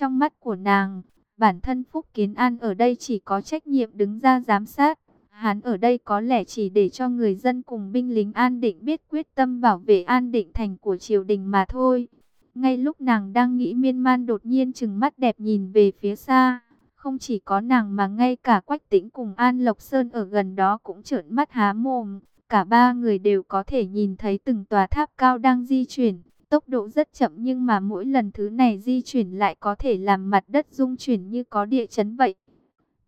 Trong mắt của nàng, bản thân Phúc Kiến An ở đây chỉ có trách nhiệm đứng ra giám sát. Hắn ở đây có lẽ chỉ để cho người dân cùng binh lính an định biết quyết tâm bảo vệ an định thành của triều đình mà thôi. Ngay lúc nàng đang nghĩ miên man đột nhiên chừng mắt đẹp nhìn về phía xa, Không chỉ có nàng mà ngay cả Quách Tĩnh cùng An Lộc Sơn ở gần đó cũng trợn mắt há mồm. Cả ba người đều có thể nhìn thấy từng tòa tháp cao đang di chuyển. Tốc độ rất chậm nhưng mà mỗi lần thứ này di chuyển lại có thể làm mặt đất rung chuyển như có địa chấn vậy.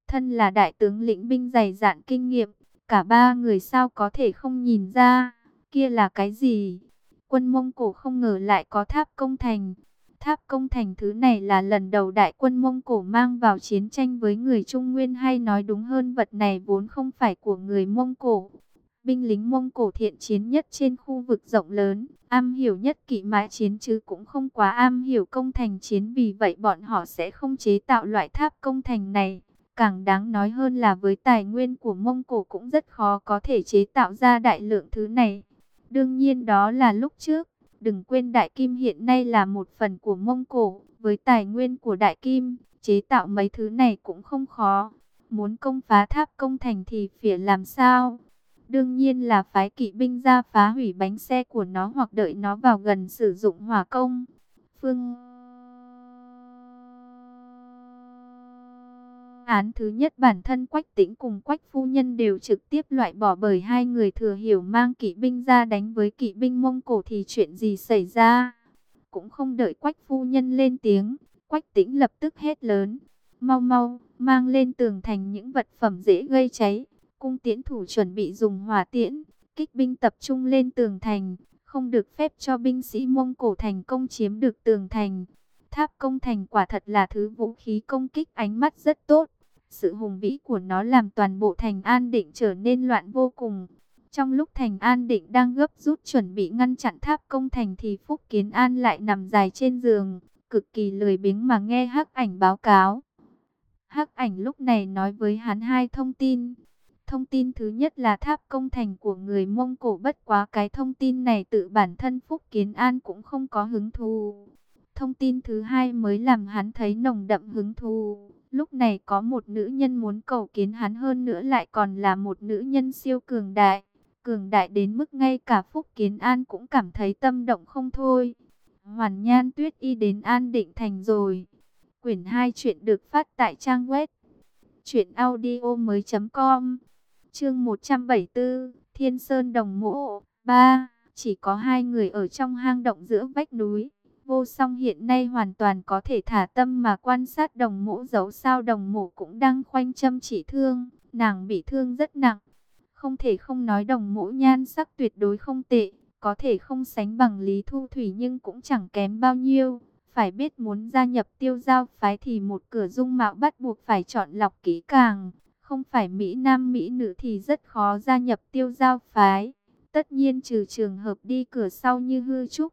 Thân là đại tướng lĩnh binh dày dạn kinh nghiệm, cả ba người sao có thể không nhìn ra, kia là cái gì? Quân Mông Cổ không ngờ lại có tháp công thành. Tháp công thành thứ này là lần đầu đại quân Mông Cổ mang vào chiến tranh với người Trung Nguyên hay nói đúng hơn vật này vốn không phải của người Mông Cổ. Binh lính Mông Cổ thiện chiến nhất trên khu vực rộng lớn, am hiểu nhất kỵ mã chiến chứ cũng không quá am hiểu công thành chiến vì vậy bọn họ sẽ không chế tạo loại tháp công thành này. Càng đáng nói hơn là với tài nguyên của Mông Cổ cũng rất khó có thể chế tạo ra đại lượng thứ này. Đương nhiên đó là lúc trước, đừng quên Đại Kim hiện nay là một phần của Mông Cổ, với tài nguyên của Đại Kim, chế tạo mấy thứ này cũng không khó. Muốn công phá tháp công thành thì phải làm sao? Đương nhiên là phái kỵ binh ra phá hủy bánh xe của nó hoặc đợi nó vào gần sử dụng hỏa công. Phương án thứ nhất bản thân Quách Tĩnh cùng Quách Phu Nhân đều trực tiếp loại bỏ bởi hai người thừa hiểu mang kỵ binh ra đánh với kỵ binh Mông Cổ thì chuyện gì xảy ra. Cũng không đợi Quách Phu Nhân lên tiếng, Quách Tĩnh lập tức hét lớn, mau mau, mang lên tường thành những vật phẩm dễ gây cháy. Cung tiễn thủ chuẩn bị dùng hỏa tiễn, kích binh tập trung lên tường thành, không được phép cho binh sĩ Mông Cổ thành công chiếm được tường thành. Tháp công thành quả thật là thứ vũ khí công kích ánh mắt rất tốt. Sự hùng vĩ của nó làm toàn bộ thành an định trở nên loạn vô cùng. Trong lúc thành an định đang gấp rút chuẩn bị ngăn chặn tháp công thành thì Phúc Kiến An lại nằm dài trên giường, cực kỳ lười biếng mà nghe hắc ảnh báo cáo. Hắc ảnh lúc này nói với hắn hai thông tin. Thông tin thứ nhất là tháp công thành của người Mông Cổ bất quá cái thông tin này tự bản thân Phúc Kiến An cũng không có hứng thú. Thông tin thứ hai mới làm hắn thấy nồng đậm hứng thú. Lúc này có một nữ nhân muốn cầu kiến hắn hơn nữa lại còn là một nữ nhân siêu cường đại. Cường đại đến mức ngay cả Phúc Kiến An cũng cảm thấy tâm động không thôi. Hoàn Nhan Tuyết Y đến An Định Thành rồi. Quyển 2 chuyện được phát tại trang web chuyện audio mới.com Chương 174 Thiên Sơn Đồng Mộ 3 Chỉ có hai người ở trong hang động giữa vách núi. Vô song hiện nay hoàn toàn có thể thả tâm mà quan sát đồng mộ dấu sao đồng mộ cũng đang khoanh châm chỉ thương. Nàng bị thương rất nặng. Không thể không nói đồng mộ nhan sắc tuyệt đối không tệ. Có thể không sánh bằng Lý Thu Thủy nhưng cũng chẳng kém bao nhiêu. Phải biết muốn gia nhập tiêu giao phái thì một cửa dung mạo bắt buộc phải chọn lọc kỹ càng. Không phải Mỹ Nam Mỹ Nữ thì rất khó gia nhập tiêu giao phái. Tất nhiên trừ trường hợp đi cửa sau như hư trúc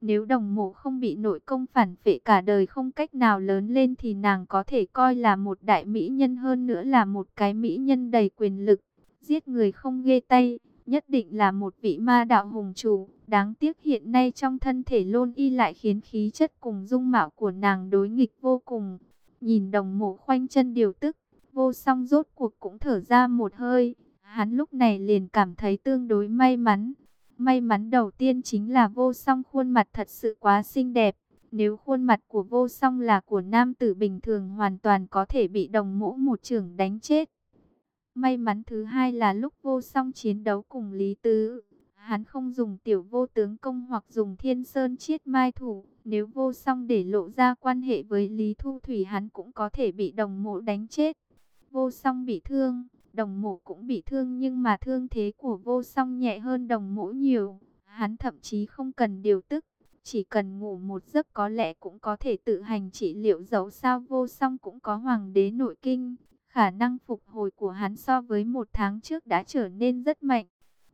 nếu đồng mộ không bị nội công phản phệ cả đời không cách nào lớn lên thì nàng có thể coi là một đại mỹ nhân hơn nữa là một cái mỹ nhân đầy quyền lực. Giết người không ghê tay, nhất định là một vị ma đạo hùng chủ. Đáng tiếc hiện nay trong thân thể lôn y lại khiến khí chất cùng dung mạo của nàng đối nghịch vô cùng. Nhìn đồng mộ khoanh chân điều tức, vô song rốt cuộc cũng thở ra một hơi. Hắn lúc này liền cảm thấy tương đối may mắn. May mắn đầu tiên chính là vô song khuôn mặt thật sự quá xinh đẹp. Nếu khuôn mặt của vô song là của nam tử bình thường hoàn toàn có thể bị đồng mũ một trưởng đánh chết. May mắn thứ hai là lúc vô song chiến đấu cùng Lý Tứ. Hắn không dùng tiểu vô tướng công hoặc dùng thiên sơn chiết mai thủ. Nếu vô song để lộ ra quan hệ với Lý Thu Thủy, hắn cũng có thể bị đồng mộ đánh chết. Vô song bị thương Đồng mộ cũng bị thương nhưng mà thương thế của vô song nhẹ hơn đồng mộ nhiều. Hắn thậm chí không cần điều tức, chỉ cần ngủ một giấc có lẽ cũng có thể tự hành trị liệu dẫu sao vô song cũng có hoàng đế nội kinh. Khả năng phục hồi của hắn so với một tháng trước đã trở nên rất mạnh.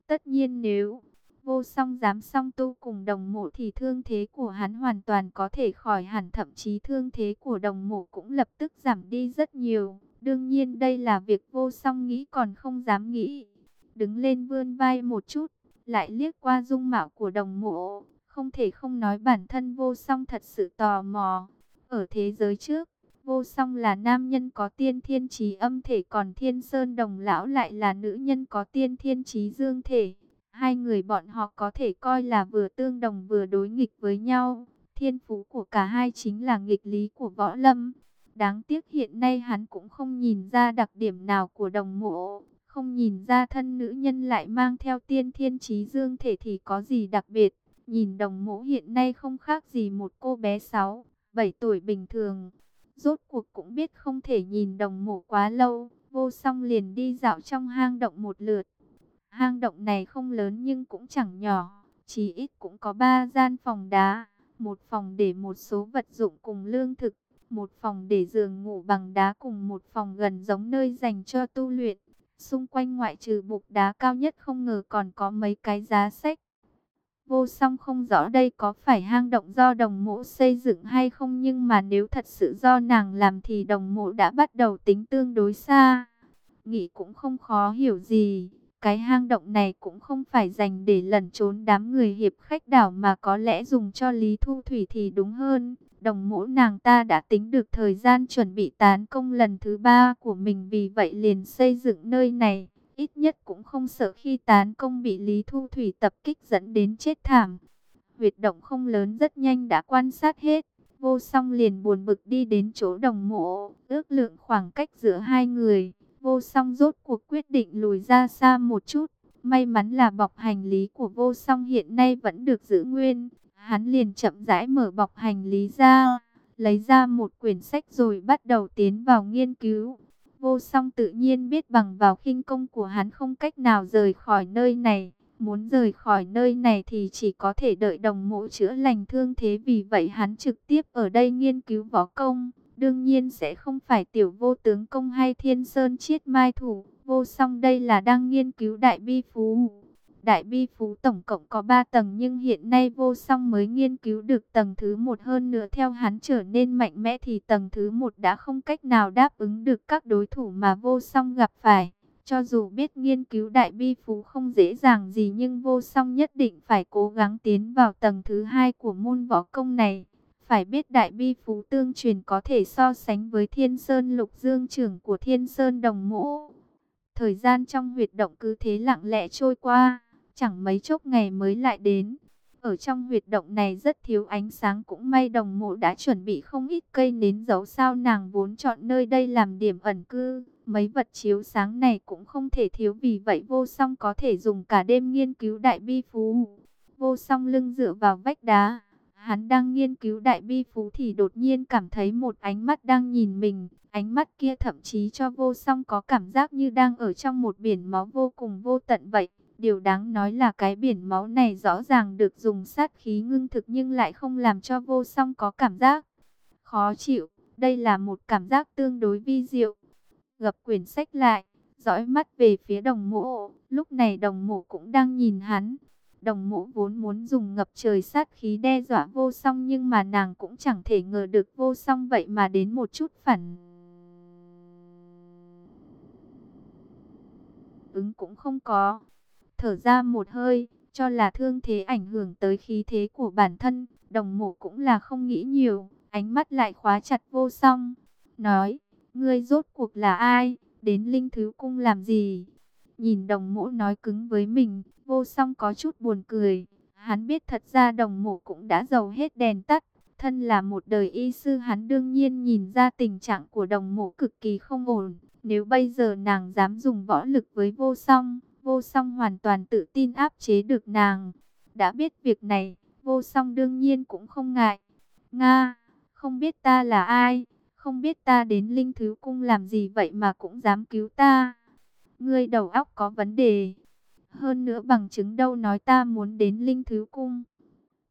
Tất nhiên nếu vô song dám song tu cùng đồng mộ thì thương thế của hắn hoàn toàn có thể khỏi hẳn thậm chí thương thế của đồng mộ cũng lập tức giảm đi rất nhiều. Đương nhiên đây là việc vô song nghĩ còn không dám nghĩ. Đứng lên vươn vai một chút, lại liếc qua dung mạo của đồng mộ. Không thể không nói bản thân vô song thật sự tò mò. Ở thế giới trước, vô song là nam nhân có tiên thiên trí âm thể còn thiên sơn đồng lão lại là nữ nhân có tiên thiên trí dương thể. Hai người bọn họ có thể coi là vừa tương đồng vừa đối nghịch với nhau. Thiên phú của cả hai chính là nghịch lý của võ lâm. Đáng tiếc hiện nay hắn cũng không nhìn ra đặc điểm nào của đồng mộ, không nhìn ra thân nữ nhân lại mang theo tiên thiên trí dương thể thì có gì đặc biệt. Nhìn đồng mộ hiện nay không khác gì một cô bé 6, 7 tuổi bình thường. Rốt cuộc cũng biết không thể nhìn đồng mộ quá lâu, vô song liền đi dạo trong hang động một lượt. Hang động này không lớn nhưng cũng chẳng nhỏ, chỉ ít cũng có 3 gian phòng đá, một phòng để một số vật dụng cùng lương thực, một phòng để giường ngủ bằng đá cùng một phòng gần giống nơi dành cho tu luyện. Xung quanh ngoại trừ bục đá cao nhất không ngờ còn có mấy cái giá sách. Vô song không rõ đây có phải hang động do đồng mộ xây dựng hay không nhưng mà nếu thật sự do nàng làm thì đồng mộ đã bắt đầu tính tương đối xa. Nghĩ cũng không khó hiểu gì, cái hang động này cũng không phải dành để lẩn trốn đám người hiệp khách đảo mà có lẽ dùng cho Lý Thu Thủy thì đúng hơn. Đồng mũ nàng ta đã tính được thời gian chuẩn bị tán công lần thứ ba của mình vì vậy liền xây dựng nơi này. Ít nhất cũng không sợ khi tán công bị Lý Thu Thủy tập kích dẫn đến chết thảm. Huyệt động không lớn rất nhanh đã quan sát hết. Vô song liền buồn bực đi đến chỗ đồng mộ, ước lượng khoảng cách giữa hai người. Vô song rốt cuộc quyết định lùi ra xa một chút. May mắn là bọc hành lý của vô song hiện nay vẫn được giữ nguyên. Hắn liền chậm rãi mở bọc hành lý ra, lấy ra một quyển sách rồi bắt đầu tiến vào nghiên cứu. Vô song tự nhiên biết bằng vào khinh công của hắn không cách nào rời khỏi nơi này. Muốn rời khỏi nơi này thì chỉ có thể đợi đồng mộ chữa lành thương thế vì vậy hắn trực tiếp ở đây nghiên cứu võ công. Đương nhiên sẽ không phải tiểu vô tướng công hay thiên sơn chiết mai thủ. Vô song đây là đang nghiên cứu đại bi phú. Đại bi phú tổng cộng có 3 tầng nhưng hiện nay vô song mới nghiên cứu được tầng thứ một hơn nữa theo hắn trở nên mạnh mẽ thì tầng thứ một đã không cách nào đáp ứng được các đối thủ mà vô song gặp phải. Cho dù biết nghiên cứu đại bi phú không dễ dàng gì nhưng vô song nhất định phải cố gắng tiến vào tầng thứ hai của môn võ công này. Phải biết đại bi phú tương truyền có thể so sánh với thiên sơn lục dương trưởng của thiên sơn đồng Mũ. Thời gian trong huyệt động cứ thế lặng lẽ trôi qua chẳng mấy chốc ngày mới lại đến. Ở trong huyệt động này rất thiếu ánh sáng cũng may đồng mộ đã chuẩn bị không ít cây nến dấu sao nàng vốn chọn nơi đây làm điểm ẩn cư. Mấy vật chiếu sáng này cũng không thể thiếu vì vậy vô song có thể dùng cả đêm nghiên cứu đại bi phú. Vô song lưng dựa vào vách đá. Hắn đang nghiên cứu đại bi phú thì đột nhiên cảm thấy một ánh mắt đang nhìn mình. Ánh mắt kia thậm chí cho vô song có cảm giác như đang ở trong một biển máu vô cùng vô tận vậy. Điều đáng nói là cái biển máu này rõ ràng được dùng sát khí ngưng thực nhưng lại không làm cho vô song có cảm giác khó chịu. Đây là một cảm giác tương đối vi diệu. Gập quyển sách lại, dõi mắt về phía đồng mộ. Lúc này đồng mộ cũng đang nhìn hắn. Đồng mộ vốn muốn dùng ngập trời sát khí đe dọa vô song nhưng mà nàng cũng chẳng thể ngờ được vô song vậy mà đến một chút phản. Ứng cũng không có thở ra một hơi, cho là thương thế ảnh hưởng tới khí thế của bản thân, đồng mộ cũng là không nghĩ nhiều, ánh mắt lại khóa chặt vô song, nói, ngươi rốt cuộc là ai, đến linh thứ cung làm gì? Nhìn đồng mộ nói cứng với mình, vô song có chút buồn cười, hắn biết thật ra đồng mộ cũng đã dầu hết đèn tắt, thân là một đời y sư hắn đương nhiên nhìn ra tình trạng của đồng mộ cực kỳ không ổn, nếu bây giờ nàng dám dùng võ lực với vô song, Vô song hoàn toàn tự tin áp chế được nàng. Đã biết việc này, vô song đương nhiên cũng không ngại. Nga, không biết ta là ai, không biết ta đến linh thứ cung làm gì vậy mà cũng dám cứu ta. Ngươi đầu óc có vấn đề. Hơn nữa bằng chứng đâu nói ta muốn đến linh thứ cung.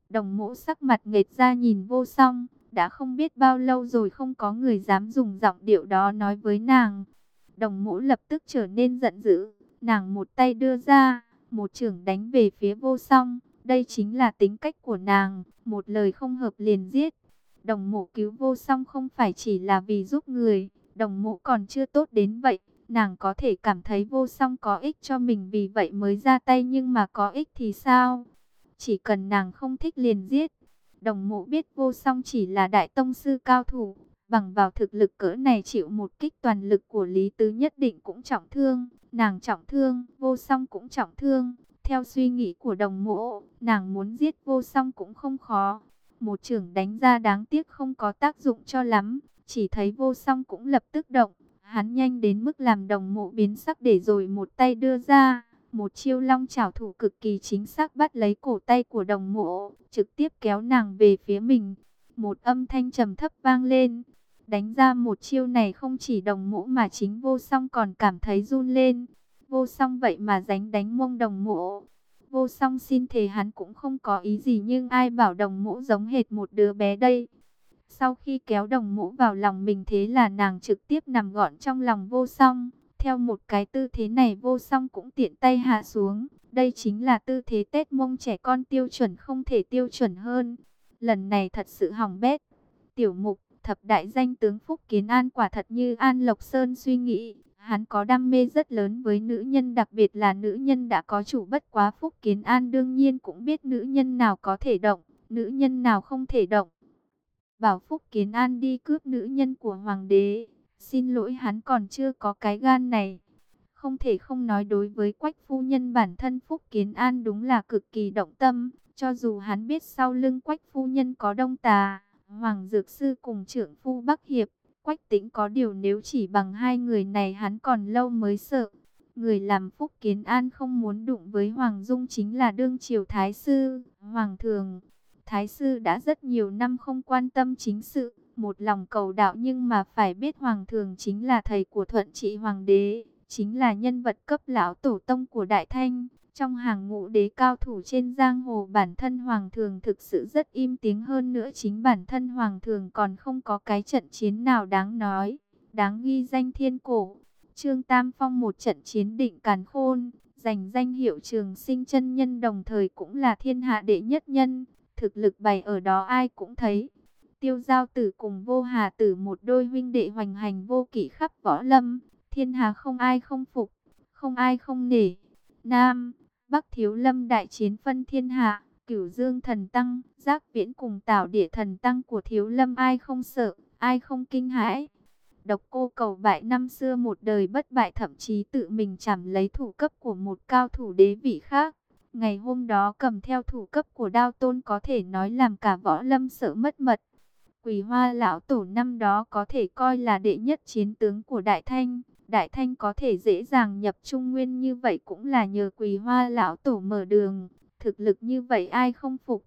Đồng mũ sắc mặt nghệt ra nhìn vô song, đã không biết bao lâu rồi không có người dám dùng giọng điệu đó nói với nàng. Đồng mũ lập tức trở nên giận dữ, Nàng một tay đưa ra, một trưởng đánh về phía vô song. Đây chính là tính cách của nàng, một lời không hợp liền giết. Đồng mộ cứu vô song không phải chỉ là vì giúp người, đồng mộ còn chưa tốt đến vậy. Nàng có thể cảm thấy vô song có ích cho mình vì vậy mới ra tay nhưng mà có ích thì sao? Chỉ cần nàng không thích liền giết. Đồng mộ biết vô song chỉ là đại tông sư cao thủ, bằng vào thực lực cỡ này chịu một kích toàn lực của Lý Tứ nhất định cũng trọng thương. Nàng trọng thương, vô song cũng trọng thương. Theo suy nghĩ của đồng mộ, nàng muốn giết vô song cũng không khó. Một trưởng đánh ra đáng tiếc không có tác dụng cho lắm. chỉ thấy vô song cũng lập tức động. Hắn nhanh đến mức làm đồng mộ biến sắc để rồi một tay đưa ra. Một chiêu long chảo thủ cực kỳ chính xác bắt lấy cổ tay của đồng mộ, trực tiếp kéo nàng về phía mình. Một âm thanh trầm thấp vang lên. Đánh ra một chiêu này không chỉ đồng mũ mà chính vô song còn cảm thấy run lên. Vô song vậy mà dánh đánh mông đồng mũ. Vô song xin thề hắn cũng không có ý gì nhưng ai bảo đồng mũ giống hệt một đứa bé đây. Sau khi kéo đồng mũ vào lòng mình thế là nàng trực tiếp nằm gọn trong lòng vô song. Theo một cái tư thế này vô song cũng tiện tay hạ xuống. Đây chính là tư thế Tết mông trẻ con tiêu chuẩn không thể tiêu chuẩn hơn. Lần này thật sự hỏng bét. Tiểu mục, thập đại danh tướng Phúc Kiến An quả thật như An Lộc Sơn suy nghĩ. Hắn có đam mê rất lớn với nữ nhân đặc biệt là nữ nhân đã có chủ bất quá Phúc Kiến An đương nhiên cũng biết nữ nhân nào có thể động, nữ nhân nào không thể động bảo Phúc Kiến An đi cướp nữ nhân của Hoàng đế. Xin lỗi hắn còn chưa có cái gan này. Không thể không nói đối với quách phu nhân bản thân Phúc Kiến An đúng là cực kỳ động tâm. Cho dù hắn biết sau lưng quách phu nhân có đông tà, Hoàng Dược Sư cùng trưởng phu Bắc Hiệp. Quách tĩnh có điều nếu chỉ bằng hai người này hắn còn lâu mới sợ. Người làm Phúc Kiến An không muốn đụng với Hoàng Dung chính là đương triều Thái Sư, Hoàng Thường. Thái sư đã rất nhiều năm không quan tâm chính sự, một lòng cầu đạo nhưng mà phải biết hoàng thường chính là thầy của thuận trị hoàng đế, chính là nhân vật cấp lão tổ tông của Đại Thanh. Trong hàng ngũ đế cao thủ trên giang hồ bản thân hoàng thường thực sự rất im tiếng hơn nữa chính bản thân hoàng thường còn không có cái trận chiến nào đáng nói, đáng ghi danh thiên cổ. Trương Tam Phong một trận chiến định càn khôn, giành danh hiệu trường sinh chân nhân đồng thời cũng là thiên hạ đệ nhất nhân. Thực lực bày ở đó ai cũng thấy. Tiêu giao tử cùng vô hà tử một đôi huynh đệ hoành hành vô kỷ khắp võ lâm. Thiên hà không ai không phục, không ai không nể. Nam, Bắc thiếu lâm đại chiến phân thiên hạ. Cửu Dương thần tăng, giác viễn cùng tảo địa thần tăng của thiếu lâm ai không sợ, ai không kinh hãi. Độc cô cầu bại năm xưa một đời bất bại thậm chí tự mình chảm lấy thủ cấp của một cao thủ đế vị khác. Ngày hôm đó cầm theo thủ cấp của đao tôn có thể nói làm cả võ lâm sợ mất mật. Quỳ hoa lão tổ năm đó có thể coi là đệ nhất chiến tướng của Đại Thanh. Đại Thanh có thể dễ dàng nhập Trung Nguyên như vậy cũng là nhờ quỳ hoa lão tổ mở đường. Thực lực như vậy ai không phục.